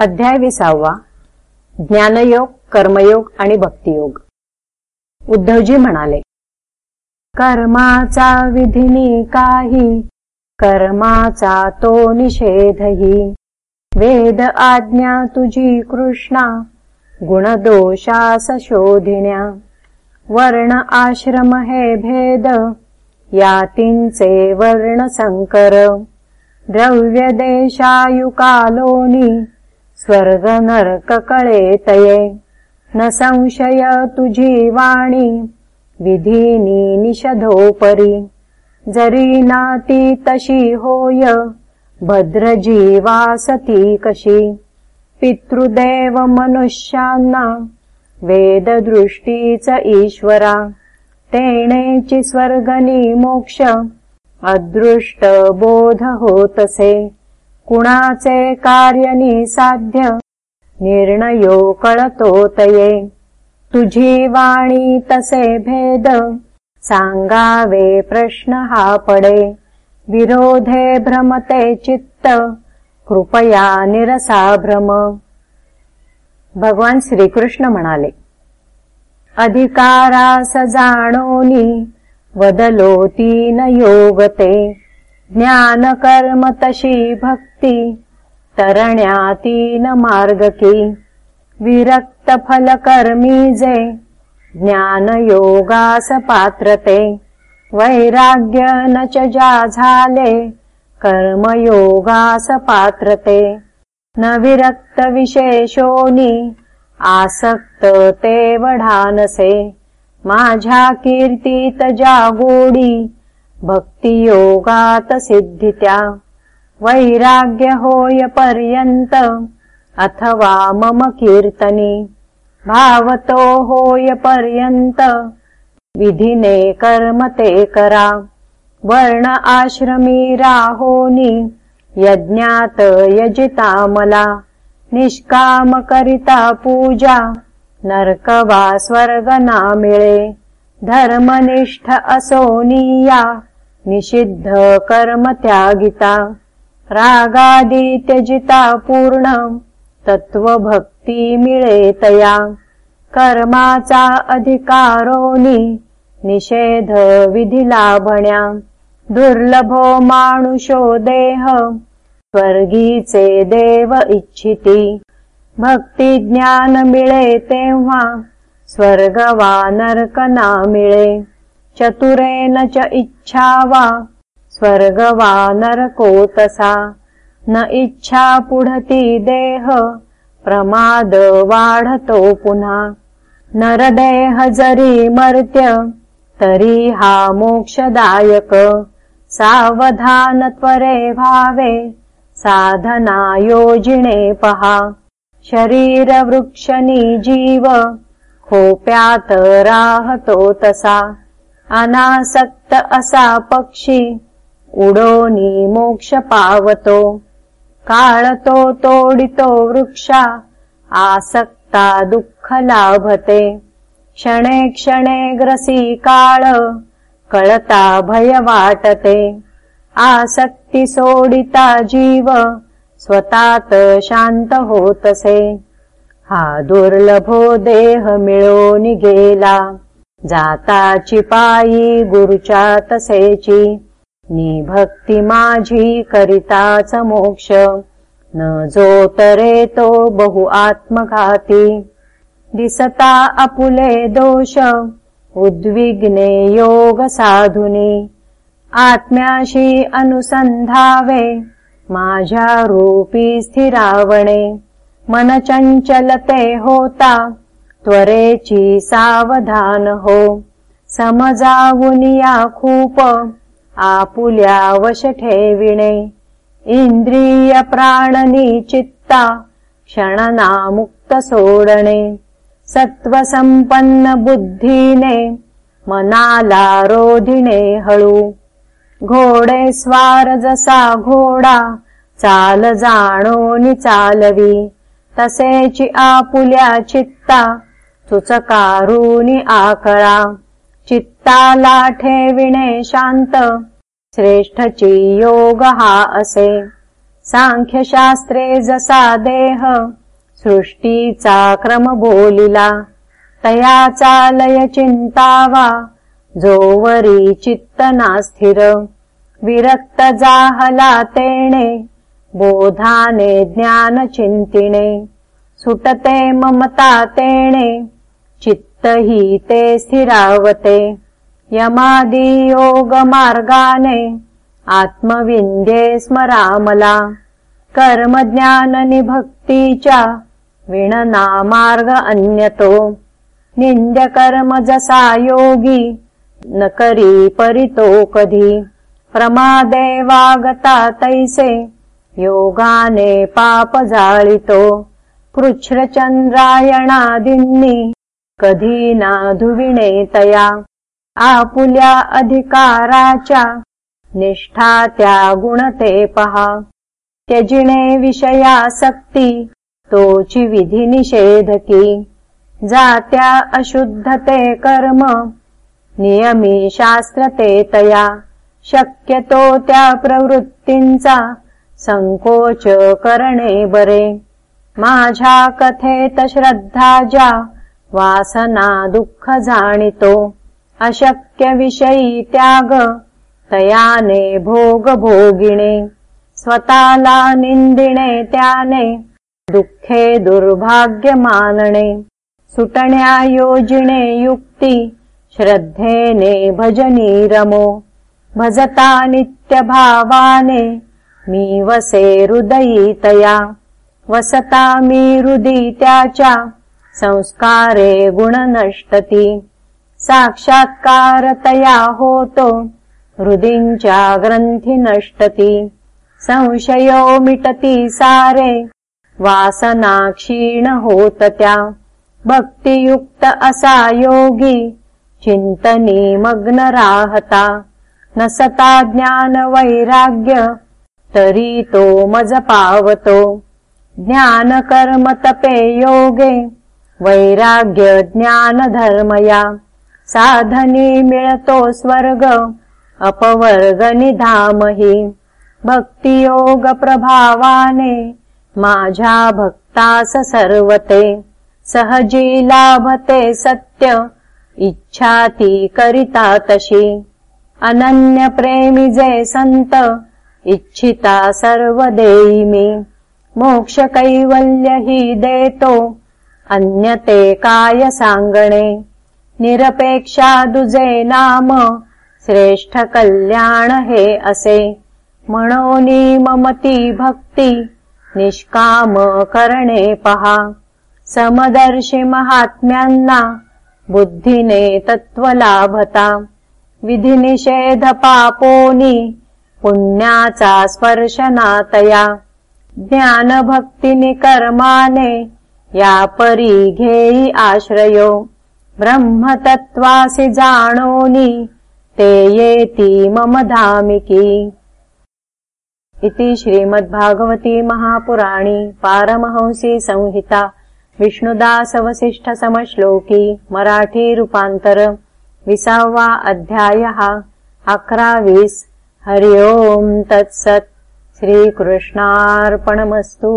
अध्याय विसावा. ज्ञानयोग कर्मयोग आणि भक्तियोग. उद्धवजी म्हणाले कर्माचा विधिनी काही कर्माचा तो निषेधही. वेद आज्ञा तुझी कृष्णा गुणदोषास शोधिण्या. वर्ण आश्रम हे भेद यातींचे वर्ण संकर. द्रव्य देशायुकालोनी स्वर्ग नरक कळेतये न संशय तुझी वाणी विधीनी निषधोपरी। जरी नाती तशी होय भद्र जीवासती कशी। पितृदेव मनुष्यांना वेददृष्टीच ईश्वरा। तेणेची स्वर्गनी मोक्ष अदृष्ट बोध होतसे कुणाचे कार्य साध्य निर्णयो कळतोतये. तुझी वाणी तसे भेद सांगावे प्रश्न हा पडे. विरोधे भ्रमते चित्त कृपया निरसा भ्रम. भगवान श्रीकृष्ण म्हणाले अधिकारास जाणोनी वदलोती न योगते ज्ञानकर्म तरण्यातीन मार्गकी विरक्त फलकर्मी जे ज्ञानयोगास पात्रते। वैराग्य न च जाझाले कर्मयोगास पात्रते। न विरक्त विशेषोनी आसक्त ते वढानसे। माझ्या कीर्तीत जागोडी भक्तियोगात सिद्धित्या वैराग्य होय पर्यन्त अथवा मम कीर्तनी भावतो होय पर्यन्त विधिने कर्म ते करा। वर्ण आश्रमी राहोनी यज्ञात यजिता मला निष्काम करिता पूजा नर्कवा स्वर्ग ना मिळे धर्मनिष्ठ असोनिया निषिद्ध कर्म त्यागिता रागादी त्यजिता पूर्ण तत्त्वभक्ती मिळे तया। कर्माचा अधिकारोनी निषेध विधि लाभण्या दुर्लभो मानुषो देह स्वर्गीचे देव इच्छिती। भक्ती ज्ञान मिळे तेव्हा स्वर्ग वा नर्क ना मिळे चतुरेन च इच्छा वा? स्वर्ग वा नरकोतसा। न इच्छा पुढती देह प्रमाद वाढतो पुन्हा। नरदेह जरी मर्त्य तरी हा मोक्षदायक। सावधान त्वरे भावे साधना योजिणे पहा। शरीर वृक्षनी जीव खोप्यात राहतो तसा अनासक्त असा पक्षी उडोनी मोक्ष पावतो. काळतो तोडितो वृक्षा आसक्ता दुःख लाभते. क्षणे क्षणे ग्रसी काळ कळता भय वाटते. आसक्ती सोडिता जीव स्वतात शांत होतसे. हा दुर्लभो देह मिळो गेला जाताची पायी निभक्ती माझी करिताच मोक्ष. न जो तरे तो बहु आत्मघाती. दिसता अपुले दोष उद्विग्ने योग साधुनी. आत्म्याशी अनुसंधावे माझ्या रूपी स्थिरावणे. मन चंचलते होता त्वरेची सावधान हो. समजावुनिया खूप. आपुल्या वश ठेविणे. इंद्रिय प्राणनी चित्ता क्षणना मुक्त सोडणे. सत्वसंपन्न बुद्धीने मनाला रोधिणे हळू. घोडे स्वार जसा घोडा चाल जाणोनी चालवी. तसेची आपुल्या चित्ता सुचकारुनि आकरा। चित्ताला ठेविणे शांत श्रेष्ठची योग हा असे। साङ्ख्यशास्त्रे जसा देह। सृष्टीचा क्रम बोलिला। तया चालय चिन्ता वा जोवरी चित्त नास्थिर विरक्त जाहला तेणे। बोधाने सुटते ममता तेणे चित्त हि ते स्थिरावते। यमादि योग मार्गाने आत्मविन्द्ये स्मरामला। कर्म ज्ञान निभक्तीचा विणना मार्ग अन्यतो। निन्द्य जसा योगी न करी परितो कधी। प्रमादे वागता तैसे योगाने पाप जाळितो कृच्छ्रचन्द्रायणादिन्नि कधी ना धुविणे तया निष्ठा त्या गुणते पहा त्यजिणे विषयासक्ती तोची विधी निषेधकी. जात्या अशुद्धते कर्म नियमी शास्त्रते तया. शक्यतो त्या प्रवृत्तींचा संकोच करणे बरे. माझ्या कथेत श्रद्धा ज्या वासना दुःख जाणितो अशक्य विषयी त्याग तयाने भोग भोगिणे स्वताला निंदिणे त्याने। दुःखे दुर्भाग्य मानणे सुटण्या योजिणे युक्ती। श्रद्धेने भजनी रमो। भजता नित्यभावाने। मी वसे हृदयी तया वसता मी हृदि त्याच्या संस्कारे गुण नष्टती साक्षात्कारतया होतो हृदींच्या ग्रंथी नष्टती। संशयो मिटती सारे वासना क्षीण होत त्या भक्तियुक्त असा योगी चिंतनी मग्न राहता नसता ज्ञान वैराग्य तरी तो मज पावतो। ज्ञान कर्म तपे योगे वैराग्य ज्ञान धर्मया साधनी स्वर्ग अपवर्ग निधामही। भक्तियोग प्रभावाने माझ्या भक्तास सर्वते। सहजी लाभते सत्य इच्छाती करिता तशी। अनन्य प्रेमी जे संत इच्छिता सर्व देईमी मोक्ष कैवल्य हि देतो अन्यते काय सांगणे निरपेक्षा दुजे नाम श्रेष्ठ कल्याण हे असे। म्हणोनी ममती भक्ती निष्काम करणे पहा। समदर्शी महात्म्यांना बुद्धीने तत्व लाभता। विधिनिषेध पापोनी पुण्याचा स्पर्शनातया ज्ञानभक्तिनि कर्माने या परी घेई आश्रयो। ब्रह्मतत्त्वासि जाणोनि ते येति मम धामिकी। इति श्रीमद्भागवती महापुराणी पारमहंसी संहिता विष्णुदासवसिष्ठसमश्लोकी मराठीरूपान्तर विसावा अध्यायः अक्रावीस्। हरि ओम् तत्सत्। श्रीकृष्णार्पणमस्तु